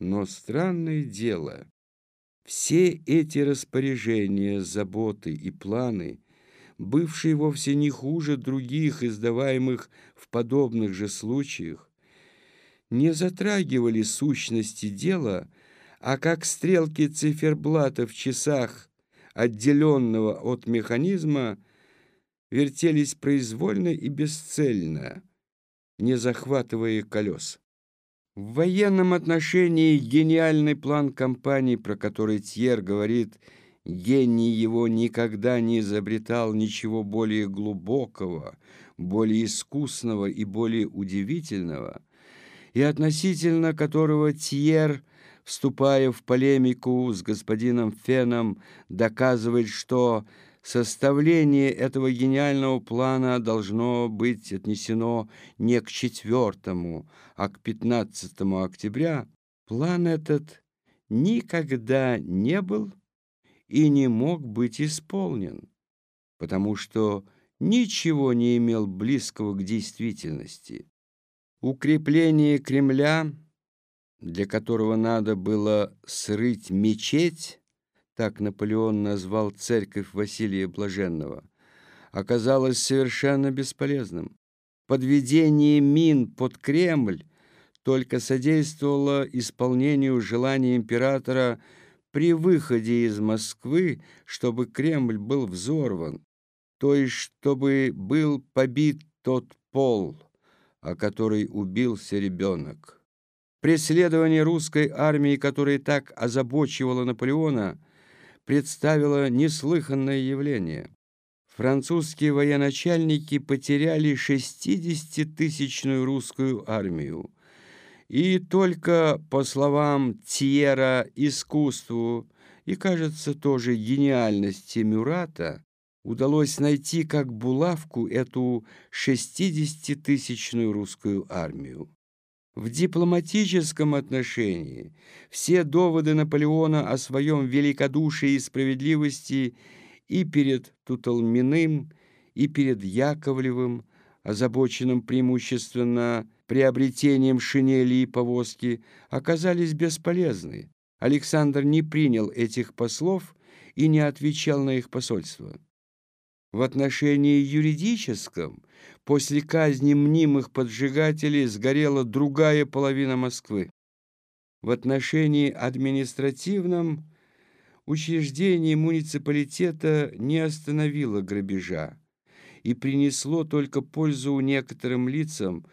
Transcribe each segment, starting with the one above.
Но странное дело, все эти распоряжения, заботы и планы, бывшие вовсе не хуже других, издаваемых в подобных же случаях, не затрагивали сущности дела, а как стрелки циферблата в часах, отделенного от механизма, вертелись произвольно и бесцельно, не захватывая колес. В военном отношении гениальный план компании, про который Тьер говорит, гений его никогда не изобретал ничего более глубокого, более искусного и более удивительного, и относительно которого Тьер, вступая в полемику с господином Феном, доказывает, что Составление этого гениального плана должно быть отнесено не к 4, а к 15 октября. План этот никогда не был и не мог быть исполнен, потому что ничего не имел близкого к действительности. Укрепление Кремля, для которого надо было срыть мечеть, так Наполеон назвал церковь Василия Блаженного, оказалось совершенно бесполезным. Подведение мин под Кремль только содействовало исполнению желания императора при выходе из Москвы, чтобы Кремль был взорван, то есть чтобы был побит тот пол, о который убился ребенок. Преследование русской армии, которое так озабочивало Наполеона, представило неслыханное явление. Французские военачальники потеряли 60-тысячную русскую армию. И только, по словам Тьера, искусству и, кажется, тоже гениальности Мюрата, удалось найти как булавку эту 60-тысячную русскую армию. В дипломатическом отношении все доводы Наполеона о своем великодушии и справедливости и перед Туталминым, и перед Яковлевым, озабоченным преимущественно приобретением шинели и повозки, оказались бесполезны. Александр не принял этих послов и не отвечал на их посольство. В отношении юридическом после казни мнимых поджигателей сгорела другая половина Москвы. В отношении административном учреждение муниципалитета не остановило грабежа и принесло только пользу некоторым лицам,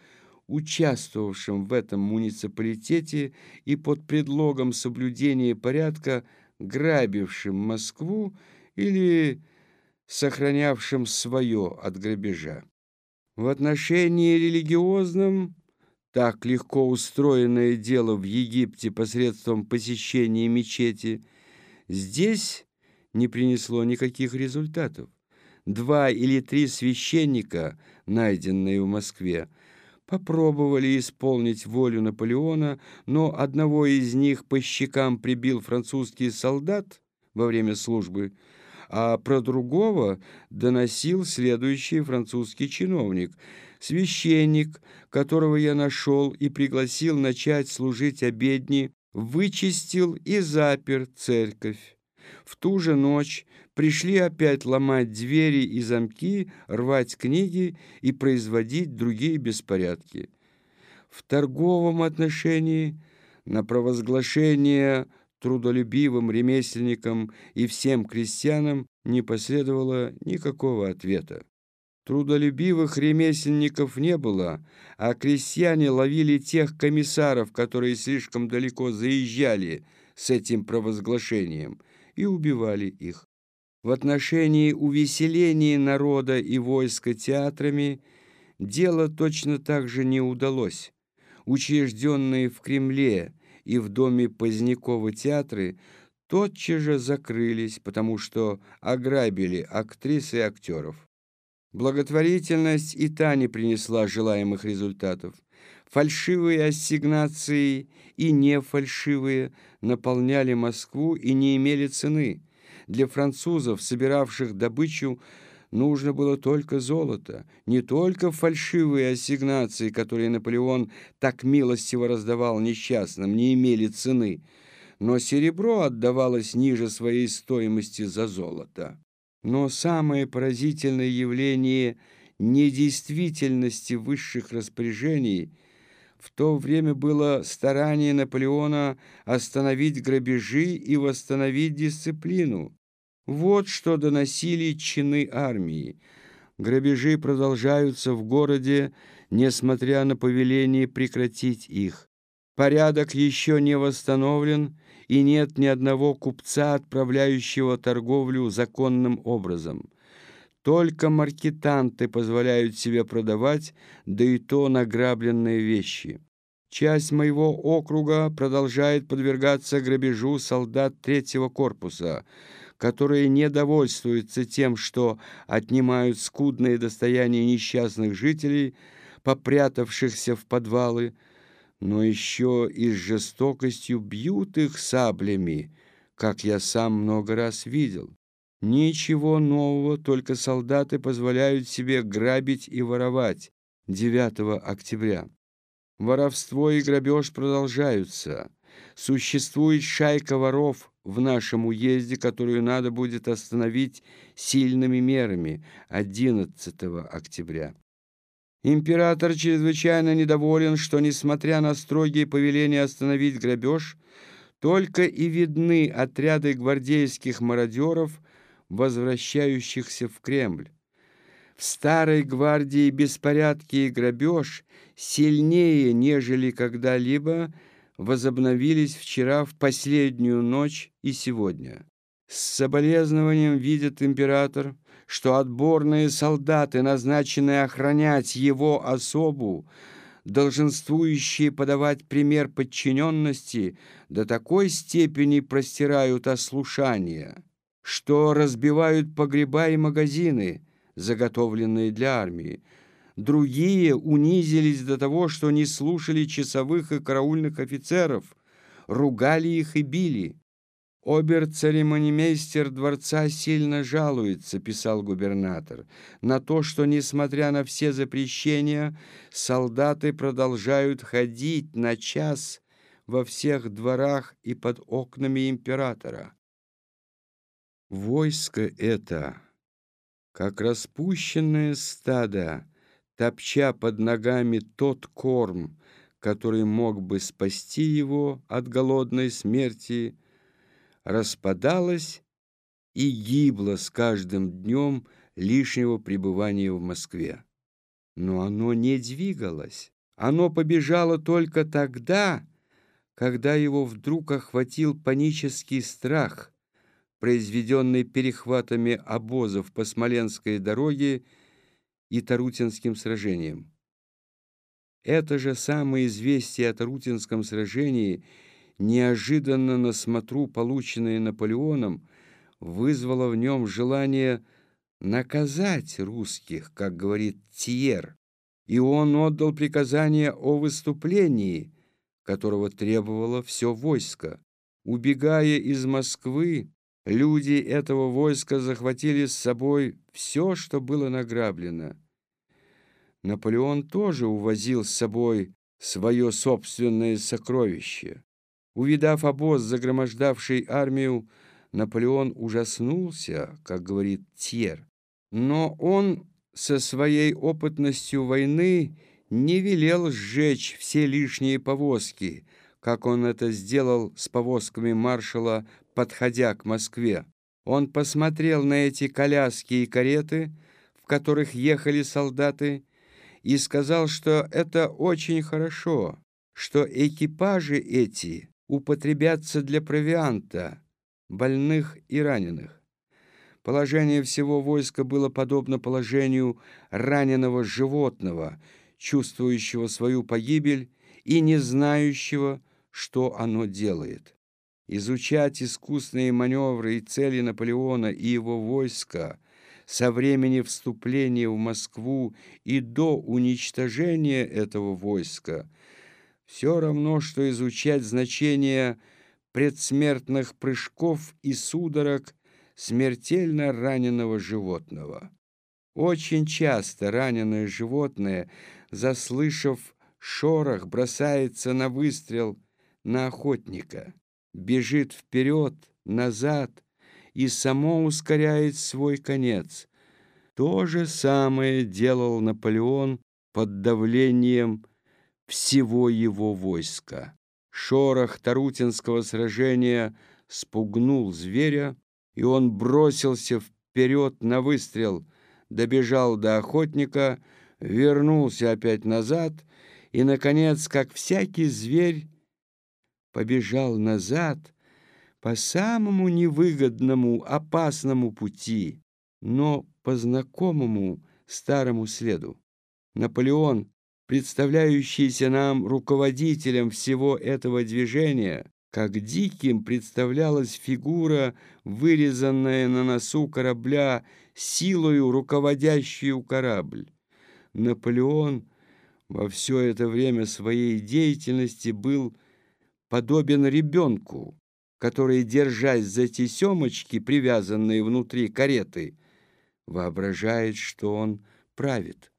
участвовавшим в этом муниципалитете и под предлогом соблюдения порядка грабившим Москву или сохранявшим свое от грабежа. В отношении религиозном так легко устроенное дело в Египте посредством посещения мечети здесь не принесло никаких результатов. Два или три священника, найденные в Москве, попробовали исполнить волю Наполеона, но одного из них по щекам прибил французский солдат во время службы – а про другого доносил следующий французский чиновник. Священник, которого я нашел и пригласил начать служить обедни, вычистил и запер церковь. В ту же ночь пришли опять ломать двери и замки, рвать книги и производить другие беспорядки. В торговом отношении на провозглашение трудолюбивым ремесленникам и всем крестьянам не последовало никакого ответа. Трудолюбивых ремесленников не было, а крестьяне ловили тех комиссаров, которые слишком далеко заезжали с этим провозглашением, и убивали их. В отношении увеселения народа и войска театрами дело точно так же не удалось. Учрежденные в Кремле и в доме Позднякова театры тотчас же закрылись, потому что ограбили актрис и актеров. Благотворительность и та не принесла желаемых результатов. Фальшивые ассигнации и нефальшивые наполняли Москву и не имели цены. Для французов, собиравших добычу, нужно было только золото, не только фальшивые ассигнации, которые Наполеон так милостиво раздавал несчастным, не имели цены, но серебро отдавалось ниже своей стоимости за золото. Но самое поразительное явление недействительности высших распоряжений в то время было старание Наполеона остановить грабежи и восстановить дисциплину. Вот что доносили чины армии. Грабежи продолжаются в городе, несмотря на повеление прекратить их. Порядок еще не восстановлен, и нет ни одного купца, отправляющего торговлю законным образом. Только маркетанты позволяют себе продавать, да и то награбленные вещи. Часть моего округа продолжает подвергаться грабежу солдат третьего корпуса, которые не довольствуются тем, что отнимают скудные достояния несчастных жителей, попрятавшихся в подвалы, но еще и с жестокостью бьют их саблями, как я сам много раз видел. Ничего нового, только солдаты позволяют себе грабить и воровать 9 октября. Воровство и грабеж продолжаются. Существует шайка воров в нашем уезде, которую надо будет остановить сильными мерами 11 октября. Император чрезвычайно недоволен, что, несмотря на строгие повеления остановить грабеж, только и видны отряды гвардейских мародеров, возвращающихся в Кремль. В старой гвардии беспорядки и грабеж сильнее, нежели когда-либо, возобновились вчера в последнюю ночь и сегодня. С соболезнованием видит император, что отборные солдаты, назначенные охранять его особу, долженствующие подавать пример подчиненности, до такой степени простирают ослушание, что разбивают погреба и магазины, заготовленные для армии. Другие унизились до того, что не слушали часовых и караульных офицеров, ругали их и били. «Обер-церемонимейстер дворца сильно жалуется», — писал губернатор, «на то, что, несмотря на все запрещения, солдаты продолжают ходить на час во всех дворах и под окнами императора». Войско это, как распущенное стадо, топча под ногами тот корм, который мог бы спасти его от голодной смерти, — распадалась и гибла с каждым днем лишнего пребывания в Москве. Но оно не двигалось. Оно побежало только тогда, когда его вдруг охватил панический страх, произведенный перехватами обозов по Смоленской дороге и Тарутинским сражением. Это же самое известие о Тарутинском сражении – неожиданно на смотру, полученное Наполеоном, вызвало в нем желание наказать русских, как говорит Тьер, и он отдал приказание о выступлении, которого требовало все войско. Убегая из Москвы, люди этого войска захватили с собой все, что было награблено. Наполеон тоже увозил с собой свое собственное сокровище. Увидав обоз, загромождавший армию, Наполеон ужаснулся, как говорит Тьер. Но он со своей опытностью войны не велел сжечь все лишние повозки, как он это сделал с повозками маршала, подходя к Москве. Он посмотрел на эти коляски и кареты, в которых ехали солдаты, и сказал, что это очень хорошо, что экипажи эти употребятся для провианта, больных и раненых. Положение всего войска было подобно положению раненого животного, чувствующего свою погибель и не знающего, что оно делает. Изучать искусные маневры и цели Наполеона и его войска со времени вступления в Москву и до уничтожения этого войска – все равно, что изучать значение предсмертных прыжков и судорог смертельно раненого животного. Очень часто раненое животное, заслышав шорох, бросается на выстрел на охотника, бежит вперед, назад и само ускоряет свой конец. То же самое делал Наполеон под давлением всего его войска. Шорох Тарутинского сражения спугнул зверя, и он бросился вперед на выстрел, добежал до охотника, вернулся опять назад и, наконец, как всякий зверь, побежал назад по самому невыгодному, опасному пути, но по знакомому старому следу. Наполеон, представляющийся нам руководителем всего этого движения, как диким представлялась фигура, вырезанная на носу корабля, силою руководящую корабль. Наполеон во все это время своей деятельности был подобен ребенку, который, держась за тесемочки, привязанные внутри кареты, воображает, что он правит.